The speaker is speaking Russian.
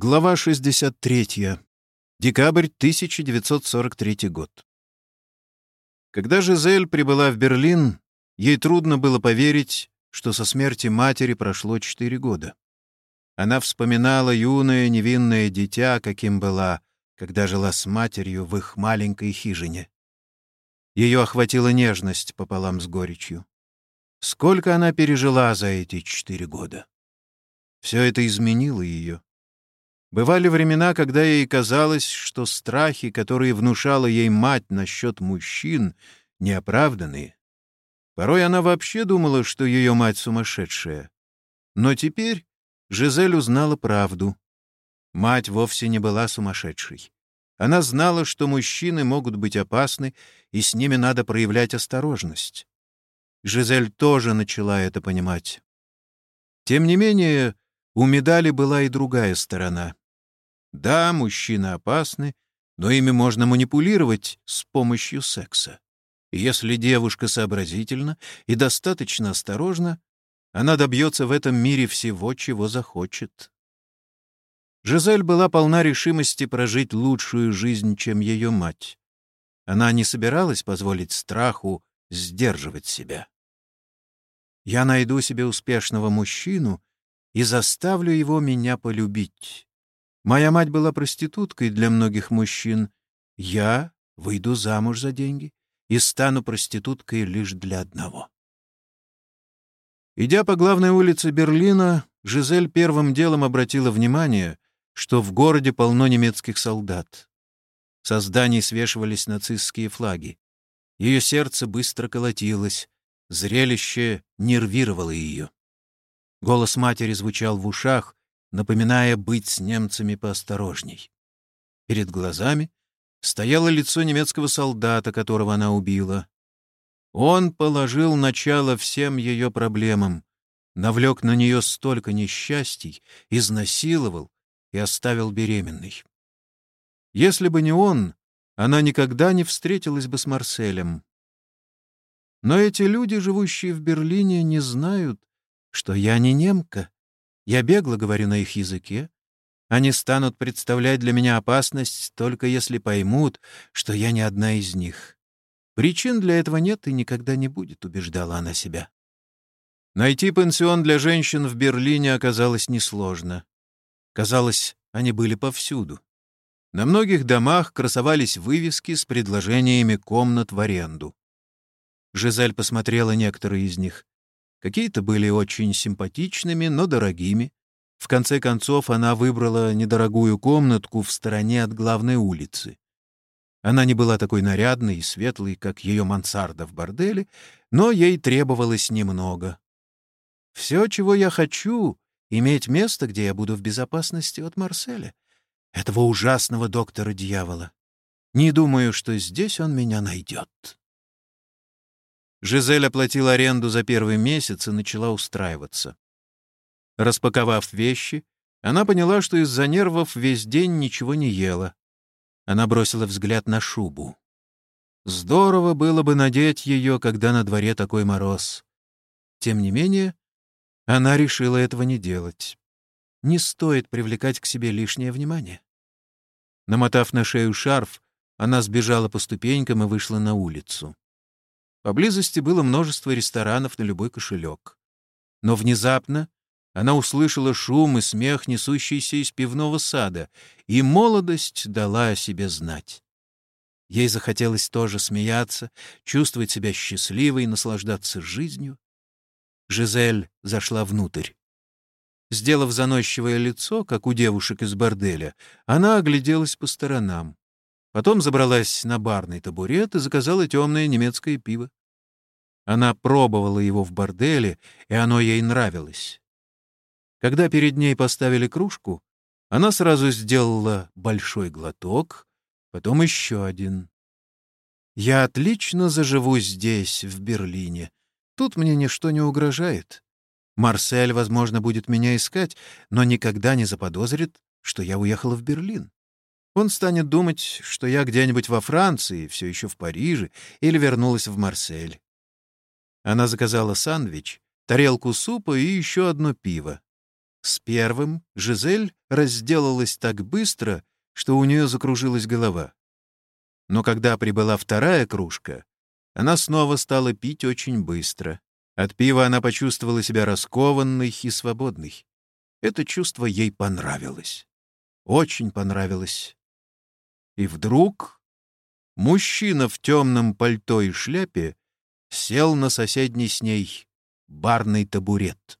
Глава 63. Декабрь 1943 год. Когда Жизель прибыла в Берлин, ей трудно было поверить, что со смерти матери прошло четыре года. Она вспоминала юное невинное дитя, каким была, когда жила с матерью в их маленькой хижине. Ее охватила нежность пополам с горечью. Сколько она пережила за эти четыре года. Все это изменило ее. Бывали времена, когда ей казалось, что страхи, которые внушала ей мать насчет мужчин, неоправданные. Порой она вообще думала, что ее мать сумасшедшая. Но теперь Жизель узнала правду. Мать вовсе не была сумасшедшей. Она знала, что мужчины могут быть опасны, и с ними надо проявлять осторожность. Жизель тоже начала это понимать. Тем не менее, у медали была и другая сторона. Да, мужчины опасны, но ими можно манипулировать с помощью секса. Если девушка сообразительна и достаточно осторожна, она добьется в этом мире всего, чего захочет. Жизель была полна решимости прожить лучшую жизнь, чем ее мать. Она не собиралась позволить страху сдерживать себя. «Я найду себе успешного мужчину и заставлю его меня полюбить. Моя мать была проституткой для многих мужчин. Я выйду замуж за деньги и стану проституткой лишь для одного. Идя по главной улице Берлина, Жизель первым делом обратила внимание, что в городе полно немецких солдат. Со зданий свешивались нацистские флаги. Ее сердце быстро колотилось, зрелище нервировало ее. Голос матери звучал в ушах, напоминая быть с немцами поосторожней. Перед глазами стояло лицо немецкого солдата, которого она убила. Он положил начало всем ее проблемам, навлек на нее столько несчастий, изнасиловал и оставил беременной. Если бы не он, она никогда не встретилась бы с Марселем. Но эти люди, живущие в Берлине, не знают, что я не немка, я бегло говорю на их языке. Они станут представлять для меня опасность только если поймут, что я не одна из них. Причин для этого нет и никогда не будет, убеждала она себя. Найти пансион для женщин в Берлине оказалось несложно. Казалось, они были повсюду. На многих домах красовались вывески с предложениями комнат в аренду. Жизель посмотрела некоторые из них. Какие-то были очень симпатичными, но дорогими. В конце концов, она выбрала недорогую комнатку в стороне от главной улицы. Она не была такой нарядной и светлой, как ее мансарда в борделе, но ей требовалось немного. «Все, чего я хочу, — иметь место, где я буду в безопасности от Марселя, этого ужасного доктора-дьявола. Не думаю, что здесь он меня найдет». Жизель оплатила аренду за первый месяц и начала устраиваться. Распаковав вещи, она поняла, что из-за нервов весь день ничего не ела. Она бросила взгляд на шубу. Здорово было бы надеть ее, когда на дворе такой мороз. Тем не менее, она решила этого не делать. Не стоит привлекать к себе лишнее внимание. Намотав на шею шарф, она сбежала по ступенькам и вышла на улицу. Поблизости было множество ресторанов на любой кошелек. Но внезапно она услышала шум и смех, несущийся из пивного сада, и молодость дала о себе знать. Ей захотелось тоже смеяться, чувствовать себя счастливой, наслаждаться жизнью. Жизель зашла внутрь. Сделав заносчивое лицо, как у девушек из борделя, она огляделась по сторонам. Потом забралась на барный табурет и заказала темное немецкое пиво. Она пробовала его в борделе, и оно ей нравилось. Когда перед ней поставили кружку, она сразу сделала большой глоток, потом еще один. «Я отлично заживу здесь, в Берлине. Тут мне ничто не угрожает. Марсель, возможно, будет меня искать, но никогда не заподозрит, что я уехала в Берлин. Он станет думать, что я где-нибудь во Франции, все еще в Париже, или вернулась в Марсель. Она заказала сандвич, тарелку супа и еще одно пиво. С первым Жизель разделалась так быстро, что у нее закружилась голова. Но когда прибыла вторая кружка, она снова стала пить очень быстро. От пива она почувствовала себя раскованной и свободной. Это чувство ей понравилось. Очень понравилось. И вдруг мужчина в темном пальто и шляпе сел на соседний с ней барный табурет.